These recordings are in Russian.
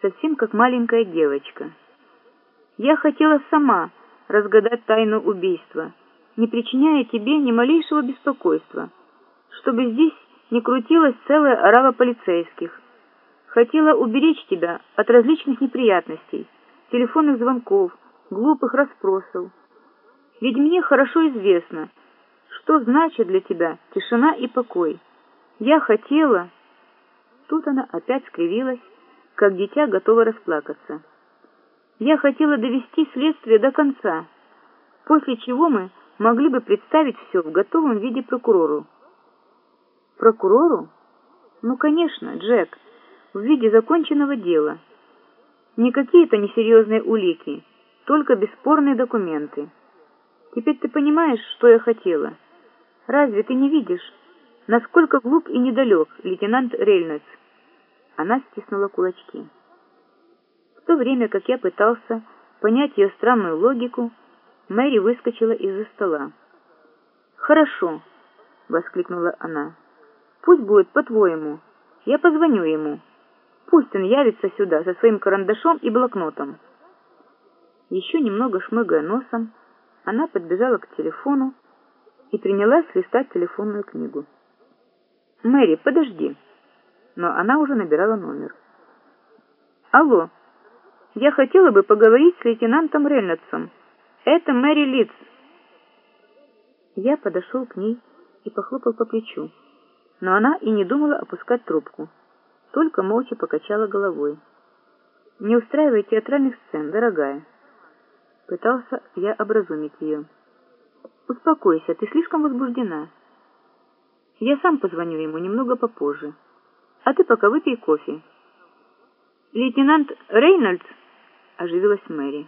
совсем как маленькая девочка. Я хотела сама разгадать тайну убийства, не причиняя тебе ни малейшего беспокойства, чтобы здесь не крутилась целая орава полицейских. Хотела уберечь тебя от различных неприятностей, телефонных звонков, глупых расспросов. Ведь мне хорошо известно, что значит для тебя тишина и покой. Я хотела... Тут она опять скривилась, как дитя готова расплакаться. Я хотела довести следствие до конца, после чего мы могли бы представить все в готовом виде прокурору. Прокурору? Ну, конечно, Джек, в виде законченного дела. Не какие-то несерьезные улики, только бесспорные документы. Теперь ты понимаешь, что я хотела? Разве ты не видишь, насколько глуп и недалек лейтенант Рейнольдс? Она стиснула кулачки. В то время, как я пытался понять ее странную логику, Мэри выскочила из-за стола. «Хорошо», — воскликнула она. «Пусть будет по-твоему. Я позвоню ему. Пусть он явится сюда со своим карандашом и блокнотом». Еще немного шмыгая носом, она подбежала к телефону и принялась листать телефонную книгу. «Мэри, подожди!» Но она уже набирала номер. «Алло, я хотела бы поговорить с лейтенантом Рейнольдсом. Это Мэри Литц». Я подошел к ней и похлопал по плечу, но она и не думала опускать трубку, только молча покачала головой. «Не устраивай театральных сцен, дорогая». Пытался я образумить ее. «Успокойся, ты слишком возбуждена. Я сам позвоню ему немного попозже. А ты пока выпей кофе». «Лейтенант Рейнольдс?» — оживилась Мэри.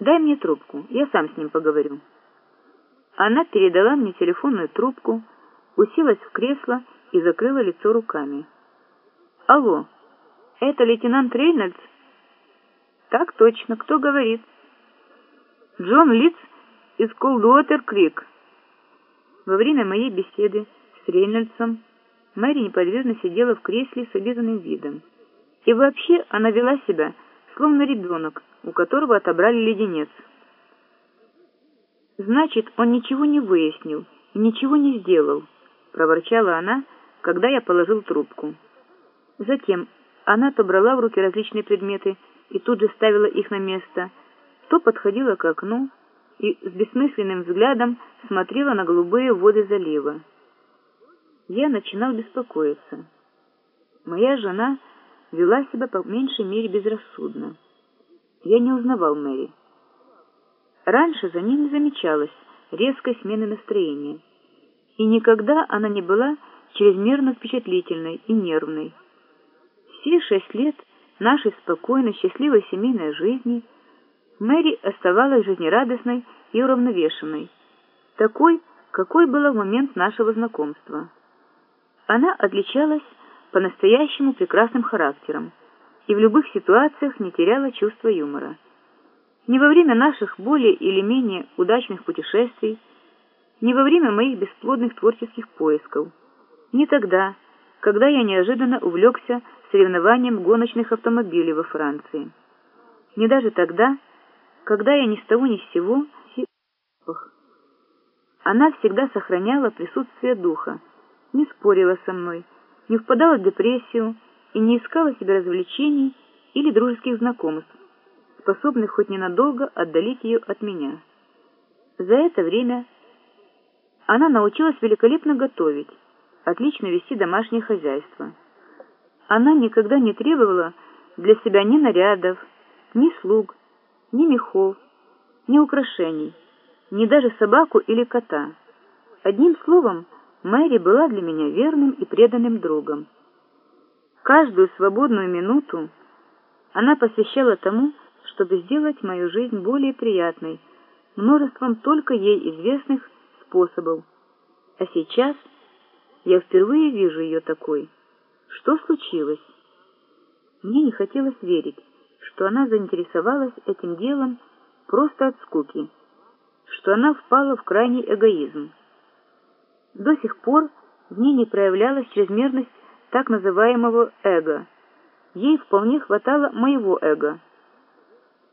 «Дай мне трубку, я сам с ним поговорю». Она передала мне телефонную трубку, уселась в кресло и закрыла лицо руками. «Алло, это лейтенант Рейнольдс?» «Так точно. Кто говорит?» «Джон Литц из Колдуотер Крик». Во время моей беседы с Рейнольдсом Мэри неподвижно сидела в кресле с обиженным видом. И вообще она вела себя, словно ребенок, у которого отобрали леденец. «Значит, он ничего не выяснил и ничего не сделал», — проворчала она, когда я положил трубку. Затем она то брала в руки различные предметы, и тут же ставила их на место, то подходила к окну и с бессмысленным взглядом смотрела на голубые воды залива. Я начинал беспокоиться. Моя жена вела себя по меньшей мере безрассудно. Я не узнавал Мэри. Раньше за ней не замечалось резкой смены настроения, и никогда она не была чрезмерно впечатлительной и нервной. Все шесть лет — нашей спокойной, счастливой семейной жизни, Мэри оставалась жизнерадостной и уравновешенной, такой, какой была в момент нашего знакомства. Она отличалась по-настоящему прекрасным характером и в любых ситуациях не теряла чувства юмора. Ни во время наших более или менее удачных путешествий, ни во время моих бесплодных творческих поисков, ни тогда, когда я неожиданно увлекся соревнованием гоночных автомобилей во Франции. Не даже тогда, когда я ни с того ни с сего она всегда сохраняла присутствие духа, не спорила со мной, не впадала в депрессию и не искала себе развлечений или дружеских знакомств, способных хоть ненадолго отдалить ее от меня. За это время она научилась великолепно готовить, отлично вести домашнее хозяйство. Она никогда не требовала для себя ни нарядов, ни слуг, ни мехов, ни украшений, ни даже собаку или кота. Одним словом, Мэри была для меня верным и преданным другом. Каждую свободную минуту она посвящала тому, чтобы сделать мою жизнь более приятной, множеством только ей известных способов. А сейчас я впервые вижу ее такой. Что случилось? Мне не хотелось верить, что она заинтересовалась этим делом просто от скуки, что она впала в крайний эгоизм. До сих пор в ней не проявлялась чрезмерность так называемого эго. Ей вполне хватало моего эго.